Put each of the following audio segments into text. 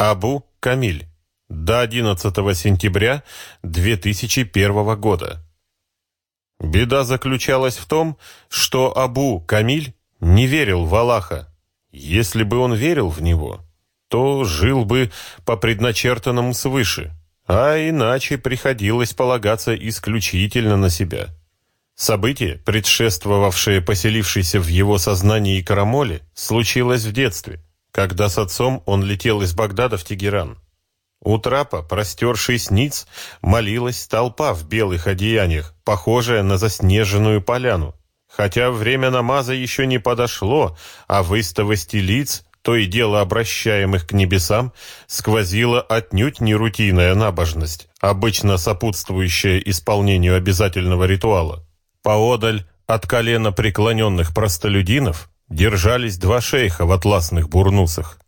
Абу Камиль. До 11 сентября 2001 года. Беда заключалась в том, что Абу Камиль не верил в Аллаха. Если бы он верил в него, то жил бы по предначертанному свыше, а иначе приходилось полагаться исключительно на себя. Событие, предшествовавшее поселившейся в его сознании карамоле, случилось в детстве, когда с отцом он летел из Багдада в Тегеран. У трапа, простершись ниц, молилась толпа в белых одеяниях, похожая на заснеженную поляну. Хотя время намаза еще не подошло, а в истовости лиц, то и дело обращаемых к небесам, сквозила отнюдь не рутинная набожность, обычно сопутствующая исполнению обязательного ритуала. Поодаль от колена преклоненных простолюдинов держались два шейха в атласных бурнусах.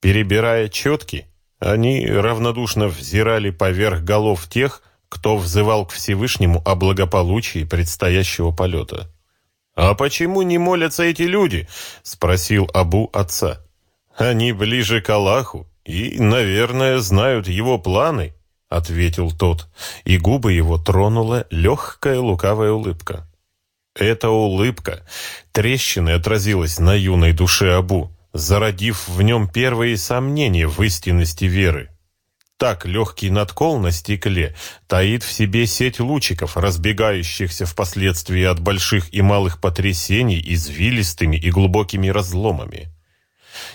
Перебирая четки, они равнодушно взирали поверх голов тех, кто взывал к Всевышнему о благополучии предстоящего полета. «А почему не молятся эти люди?» — спросил Абу отца. «Они ближе к Аллаху и, наверное, знают его планы», — ответил тот, и губы его тронула легкая лукавая улыбка. Эта улыбка трещиной отразилась на юной душе Абу, зародив в нем первые сомнения в истинности веры. Так легкий надкол на стекле таит в себе сеть лучиков, разбегающихся впоследствии от больших и малых потрясений извилистыми и глубокими разломами.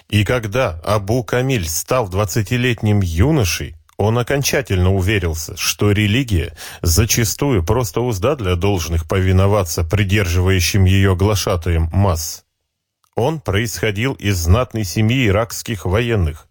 И когда Абу Камиль стал двадцатилетним юношей, он окончательно уверился, что религия зачастую просто узда для должных повиноваться придерживающим ее глашатаем масс. Он происходил из знатной семьи иракских военных.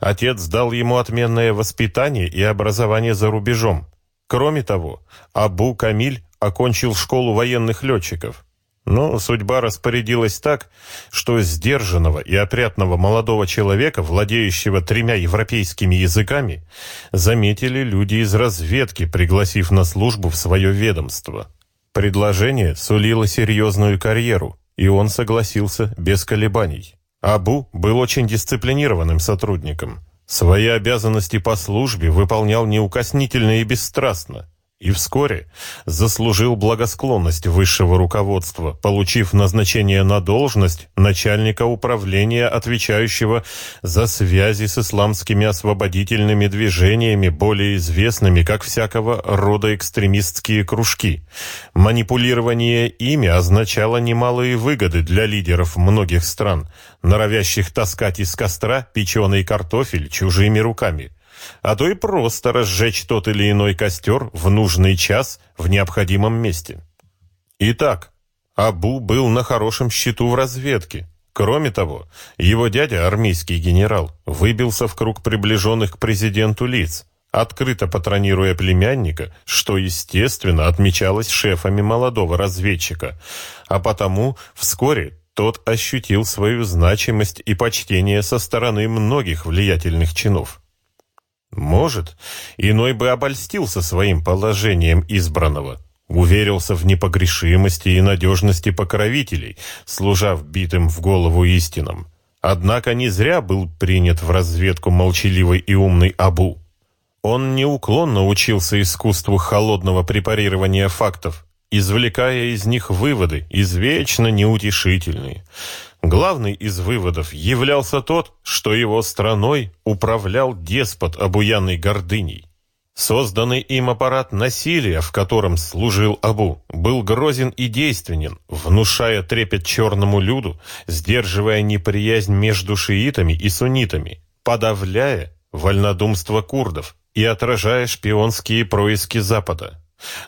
Отец дал ему отменное воспитание и образование за рубежом. Кроме того, Абу Камиль окончил школу военных летчиков. Но судьба распорядилась так, что сдержанного и опрятного молодого человека, владеющего тремя европейскими языками, заметили люди из разведки, пригласив на службу в свое ведомство. Предложение сулило серьезную карьеру, и он согласился без колебаний. Абу был очень дисциплинированным сотрудником. Свои обязанности по службе выполнял неукоснительно и бесстрастно и вскоре заслужил благосклонность высшего руководства, получив назначение на должность начальника управления, отвечающего за связи с исламскими освободительными движениями, более известными как всякого рода экстремистские кружки. Манипулирование ими означало немалые выгоды для лидеров многих стран, норовящих таскать из костра печеный картофель чужими руками а то и просто разжечь тот или иной костер в нужный час в необходимом месте. Итак, Абу был на хорошем счету в разведке. Кроме того, его дядя, армейский генерал, выбился в круг приближенных к президенту лиц, открыто патронируя племянника, что, естественно, отмечалось шефами молодого разведчика, а потому вскоре тот ощутил свою значимость и почтение со стороны многих влиятельных чинов. Может, иной бы обольстился своим положением избранного, уверился в непогрешимости и надежности покровителей, служа вбитым в голову истинам. Однако не зря был принят в разведку молчаливый и умный Абу. Он неуклонно учился искусству холодного препарирования фактов, извлекая из них выводы, извечно неутешительные. Главный из выводов являлся тот, что его страной управлял деспот обуянной гордыней. Созданный им аппарат насилия, в котором служил Абу, был грозен и действенен, внушая трепет черному люду, сдерживая неприязнь между шиитами и суннитами, подавляя вольнодумство курдов и отражая шпионские происки Запада.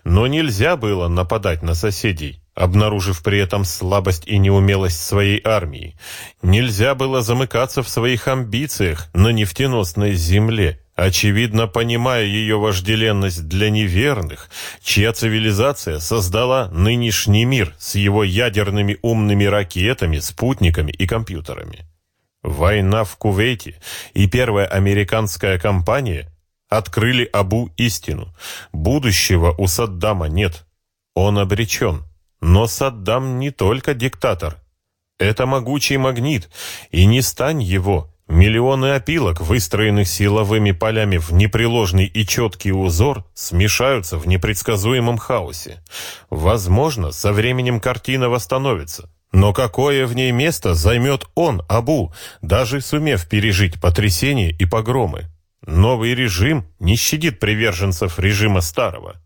Но нельзя было нападать на соседей, обнаружив при этом слабость и неумелость своей армии. Нельзя было замыкаться в своих амбициях на нефтеносной земле, очевидно понимая ее вожделенность для неверных, чья цивилизация создала нынешний мир с его ядерными умными ракетами, спутниками и компьютерами. Война в Кувейте и первая американская кампания открыли Абу истину. Будущего у Саддама нет. Он обречен. Но Саддам не только диктатор. Это могучий магнит, и не стань его, Миллионы опилок, выстроенных силовыми полями в непреложный и четкий узор, смешаются в непредсказуемом хаосе. Возможно, со временем картина восстановится. Но какое в ней место займет он, Абу, даже сумев пережить потрясения и погромы? Новый режим не щадит приверженцев режима старого,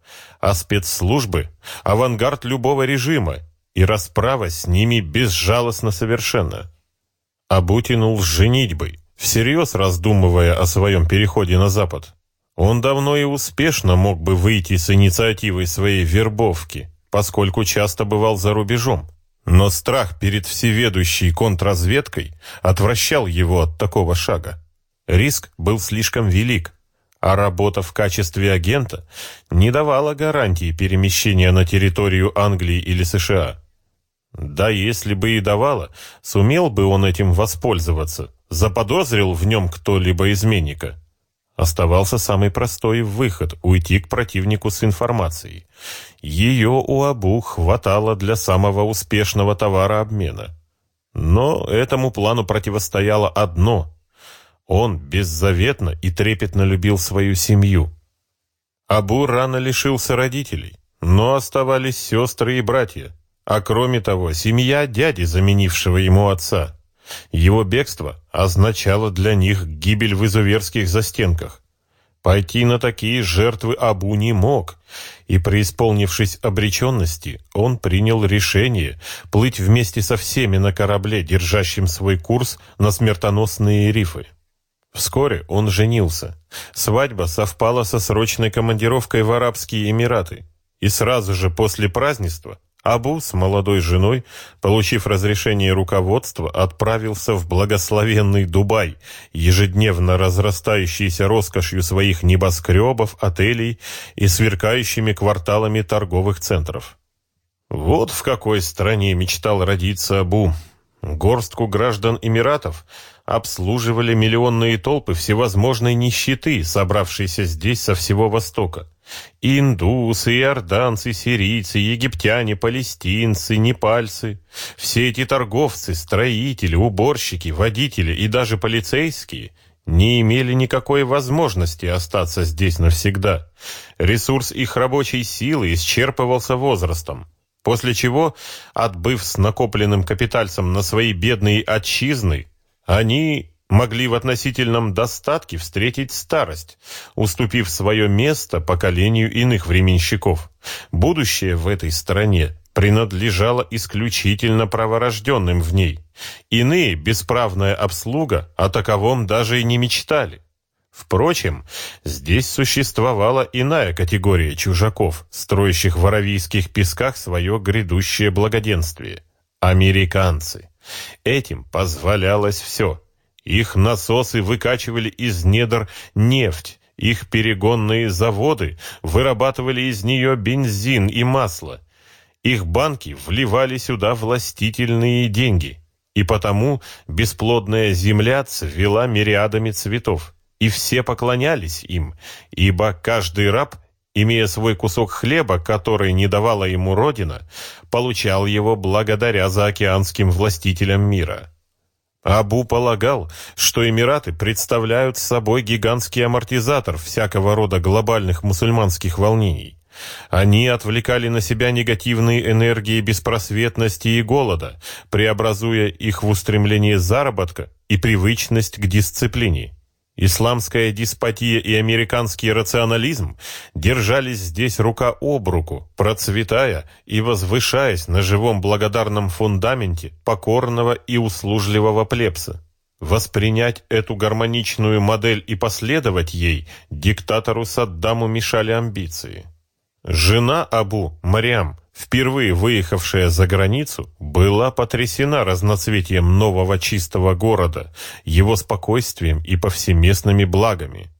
а спецслужбы – авангард любого режима, и расправа с ними безжалостно совершенно. Абу тянул с женитьбой, всерьез раздумывая о своем переходе на Запад. Он давно и успешно мог бы выйти с инициативой своей вербовки, поскольку часто бывал за рубежом. Но страх перед всеведущей контрразведкой отвращал его от такого шага. Риск был слишком велик, а работа в качестве агента не давала гарантии перемещения на территорию Англии или США. Да если бы и давала, сумел бы он этим воспользоваться, заподозрил в нем кто-либо изменника. Оставался самый простой выход – уйти к противнику с информацией. Ее у Абу хватало для самого успешного товарообмена. Но этому плану противостояло одно – он беззаветно и трепетно любил свою семью. Абу рано лишился родителей, но оставались сестры и братья – а кроме того, семья дяди, заменившего ему отца. Его бегство означало для них гибель в изуверских застенках. Пойти на такие жертвы Абу не мог, и, преисполнившись обреченности, он принял решение плыть вместе со всеми на корабле, держащем свой курс на смертоносные рифы. Вскоре он женился. Свадьба совпала со срочной командировкой в Арабские Эмираты. И сразу же после празднества Абу с молодой женой, получив разрешение руководства, отправился в благословенный Дубай, ежедневно разрастающийся роскошью своих небоскребов, отелей и сверкающими кварталами торговых центров. Вот в какой стране мечтал родиться Абу. Горстку граждан Эмиратов обслуживали миллионные толпы всевозможной нищеты, собравшиеся здесь со всего Востока. И индусы, иорданцы, сирийцы, египтяне, палестинцы, непальцы. Все эти торговцы, строители, уборщики, водители и даже полицейские не имели никакой возможности остаться здесь навсегда. Ресурс их рабочей силы исчерпывался возрастом. После чего, отбыв с накопленным капитальцем на свои бедные отчизны, они могли в относительном достатке встретить старость, уступив свое место поколению иных временщиков. Будущее в этой стране принадлежало исключительно праворожденным в ней. Иные, бесправная обслуга, о таковом даже и не мечтали. Впрочем, здесь существовала иная категория чужаков, строящих в аравийских песках свое грядущее благоденствие – американцы. Этим позволялось все – их насосы выкачивали из недр нефть, их перегонные заводы вырабатывали из нее бензин и масло. Их банки вливали сюда властительные деньги, и потому бесплодная земля цвела мириадами цветов, и все поклонялись им, ибо каждый раб, имея свой кусок хлеба, который не давала ему родина, получал его благодаря заокеанским властителям мира. Абу полагал, что Эмираты представляют собой гигантский амортизатор всякого рода глобальных мусульманских волнений. Они отвлекали на себя негативные энергии беспросветности и голода, преобразуя их в устремление заработка и привычность к дисциплине. Исламская деспотия и американский рационализм держались здесь рука об руку, процветая и возвышаясь на живом благодарном фундаменте покорного и услужливого плебса. Воспринять эту гармоничную модель и последовать ей диктатору Саддаму мешали амбиции. Жена Абу, Мариам, впервые выехавшая за границу, была потрясена разноцветием нового чистого города, его спокойствием и повсеместными благами.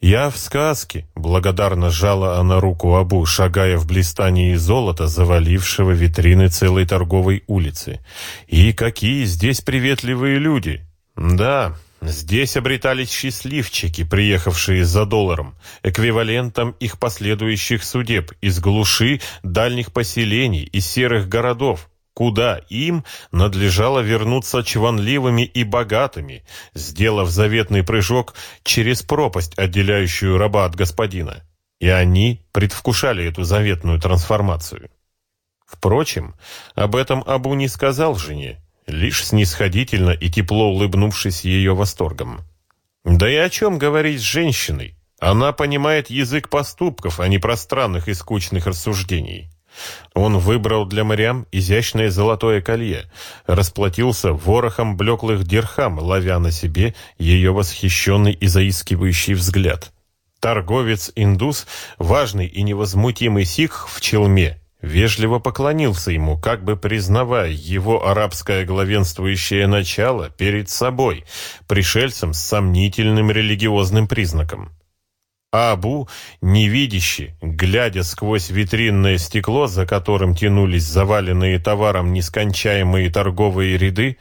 «Я в сказке», — благодарно сжала она руку Абу, шагая в блистании золота, завалившего витрины целой торговой улицы. «И какие здесь приветливые люди!» «Да, Здесь обретались счастливчики, приехавшие за долларом, эквивалентом их последующих судеб из глуши, дальних поселений и серых городов, куда им надлежало вернуться чванливыми и богатыми, сделав заветный прыжок через пропасть, отделяющую раба от господина. И они предвкушали эту заветную трансформацию. Впрочем, об этом Абу не сказал жене, лишь снисходительно и тепло улыбнувшись ее восторгом. Да и о чем говорить с женщиной? Она понимает язык поступков, а не пространных и скучных рассуждений. Он выбрал для Мариам изящное золотое колье, расплатился ворохом блеклых дирхам, ловя на себе ее восхищенный и заискивающий взгляд. Торговец-индус, важный и невозмутимый сикх в челме, вежливо поклонился ему, как бы признавая его арабское главенствующее начало перед собой, пришельцем с сомнительным религиозным признаком. А Абу, невидящий, глядя сквозь витринное стекло, за которым тянулись заваленные товаром нескончаемые торговые ряды,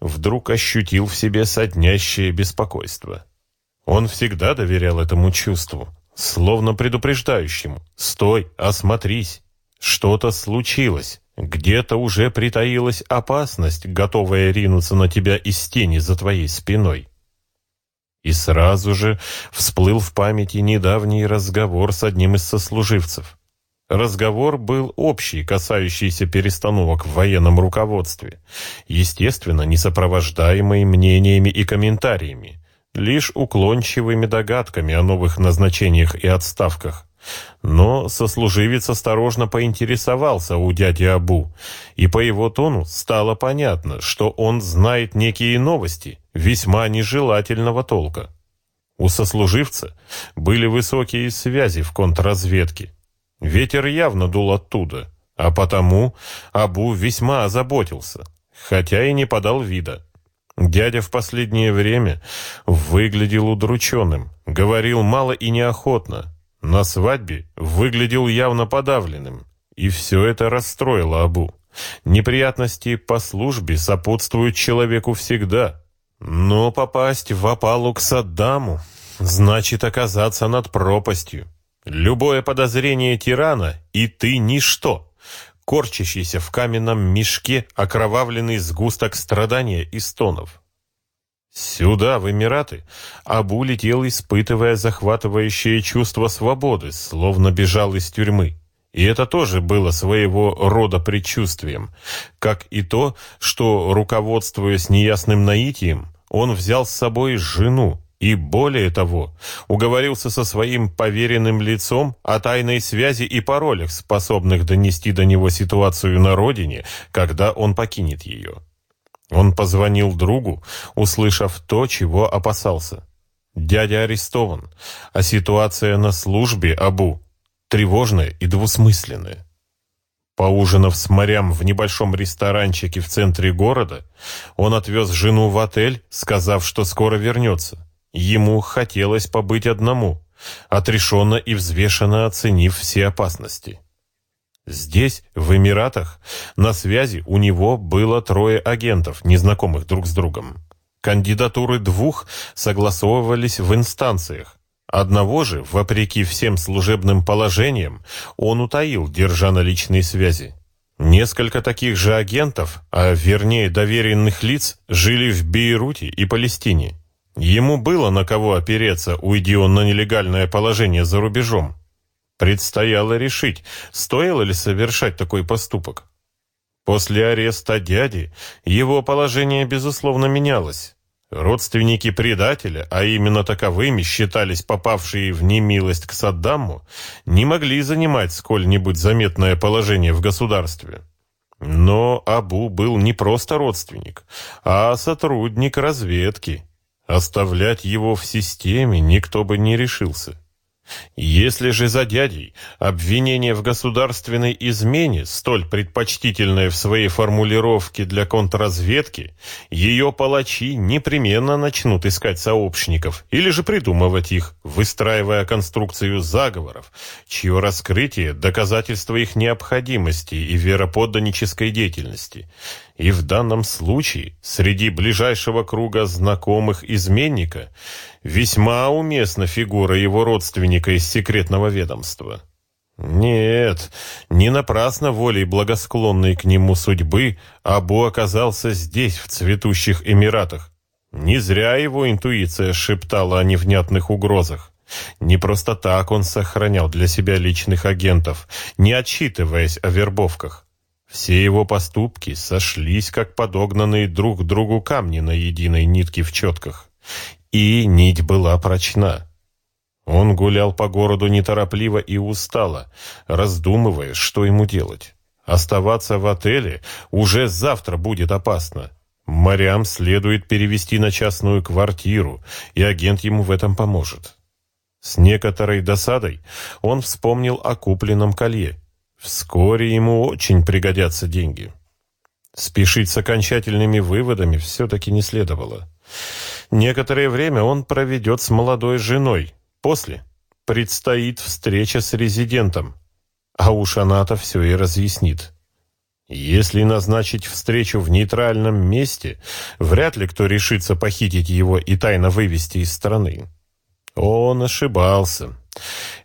вдруг ощутил в себе соднящее беспокойство. Он всегда доверял этому чувству, словно предупреждающему «Стой, осмотрись, что-то случилось». Где-то уже притаилась опасность, готовая ринуться на тебя из тени за твоей спиной. И сразу же всплыл в памяти недавний разговор с одним из сослуживцев. Разговор был общий, касающийся перестановок в военном руководстве, естественно, не сопровождаемый мнениями и комментариями, лишь уклончивыми догадками о новых назначениях и отставках. Но сослуживец осторожно поинтересовался у дяди Абу, и по его тону стало понятно, что он знает некие новости, весьма нежелательного толка. У сослуживца были высокие связи в контрразведке. Ветер явно дул оттуда, а потому Абу весьма озаботился, хотя и не подал вида. Дядя в последнее время выглядел удрученным, говорил мало и неохотно, на свадьбе выглядел явно подавленным, и все это расстроило Абу. Неприятности по службе сопутствуют человеку всегда, но попасть в опалу к Саддаму значит оказаться над пропастью. Любое подозрение тирана, и ты ничто, корчащийся в каменном мешке окровавленный сгусток страдания и стонов. Сюда, в Эмираты, Абу летел, испытывая захватывающее чувство свободы, словно бежал из тюрьмы. И это тоже было своего рода предчувствием, как и то, что, руководствуясь неясным наитием, он взял с собой жену и, более того, уговорился со своим поверенным лицом о тайной связи и паролях, способных донести до него ситуацию на родине, когда он покинет ее. Он позвонил другу, услышав то, чего опасался. Дядя арестован, а ситуация на службе Абу тревожная и двусмысленная. Поужинав с морям в небольшом ресторанчике в центре города, он отвез жену в отель, сказав, что скоро вернется. Ему хотелось побыть одному, отрешенно и взвешенно оценив все опасности. Здесь, в Эмиратах, на связи у него было трое агентов, незнакомых друг с другом. Кандидатуры двух согласовывались в инстанциях. Одного же, вопреки всем служебным положениям, он утаил, держа на личной связи. Несколько таких же агентов, а вернее доверенных лиц, жили в Бейруте и Палестине. Ему было на кого опереться, уйди он на нелегальное положение за рубежом. Предстояло решить, стоило ли совершать такой поступок. После ареста дяди его положение, безусловно, менялось. Родственники предателя, а именно таковыми считались попавшие в немилость к Саддаму, не могли занимать сколь-нибудь заметное положение в государстве. Но Абу был не просто родственник, а сотрудник разведки. Оставлять его в системе никто бы не решился. Если же за дядей обвинение в государственной измене, столь предпочтительное в своей формулировке для контрразведки, ее палачи непременно начнут искать сообщников или же придумывать их, выстраивая конструкцию заговоров, чье раскрытие – доказательство их необходимости и вероподданнической деятельности. И в данном случае среди ближайшего круга знакомых изменника весьма уместна фигура его родственника из секретного ведомства. Нет, не напрасно волей благосклонной к нему судьбы Абу оказался здесь, в цветущих Эмиратах. Не зря его интуиция шептала о невнятных угрозах. Не просто так он сохранял для себя личных агентов, не отчитываясь о вербовках. Все его поступки сошлись, как подогнанные друг к другу камни на единой нитке в четках. И нить была прочна. Он гулял по городу неторопливо и устало, раздумывая, что ему делать. Оставаться в отеле уже завтра будет опасно. Морям следует перевести на частную квартиру, и агент ему в этом поможет. С некоторой досадой он вспомнил о купленном колье. Вскоре ему очень пригодятся деньги. Спешить с окончательными выводами все-таки не следовало. Некоторое время он проведет с молодой женой. После предстоит встреча с резидентом. А уж она-то все и разъяснит. Если назначить встречу в нейтральном месте, вряд ли кто решится похитить его и тайно вывести из страны. Он ошибался.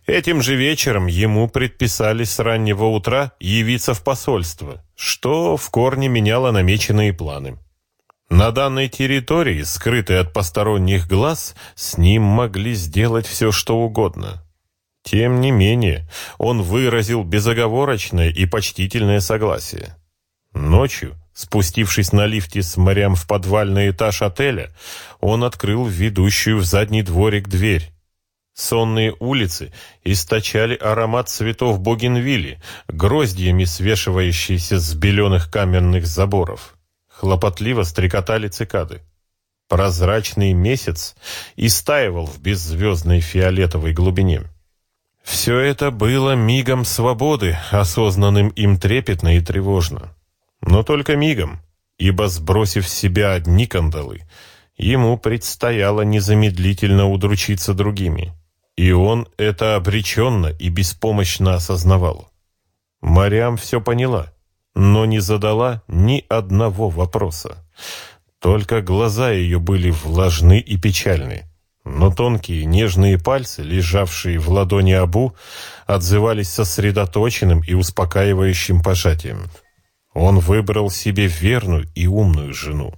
Этим же вечером ему предписали с раннего утра явиться в посольство, что в корне меняло намеченные планы. На данной территории, скрытой от посторонних глаз, с ним могли сделать все, что угодно. Тем не менее, он выразил безоговорочное и почтительное согласие. Ночью, спустившись на лифте с морям в подвальный этаж отеля, он открыл ведущую в задний дворик дверь. Сонные улицы источали аромат цветов бугенвилли, гроздьями свешивающиеся с беленых каменных заборов. Хлопотливо стрекотали цикады. Прозрачный месяц истаивал в беззвездной фиолетовой глубине. Все это было мигом свободы, осознанным им трепетно и тревожно. Но только мигом, ибо, сбросив с себя одни кандалы, ему предстояло незамедлительно удручиться другими. И он это обреченно и беспомощно осознавал. Мариам все поняла, но не задала ни одного вопроса. Только глаза ее были влажны и печальны но тонкие нежные пальцы, лежавшие в ладони Абу, отзывались сосредоточенным и успокаивающим пожатием. Он выбрал себе верную и умную жену.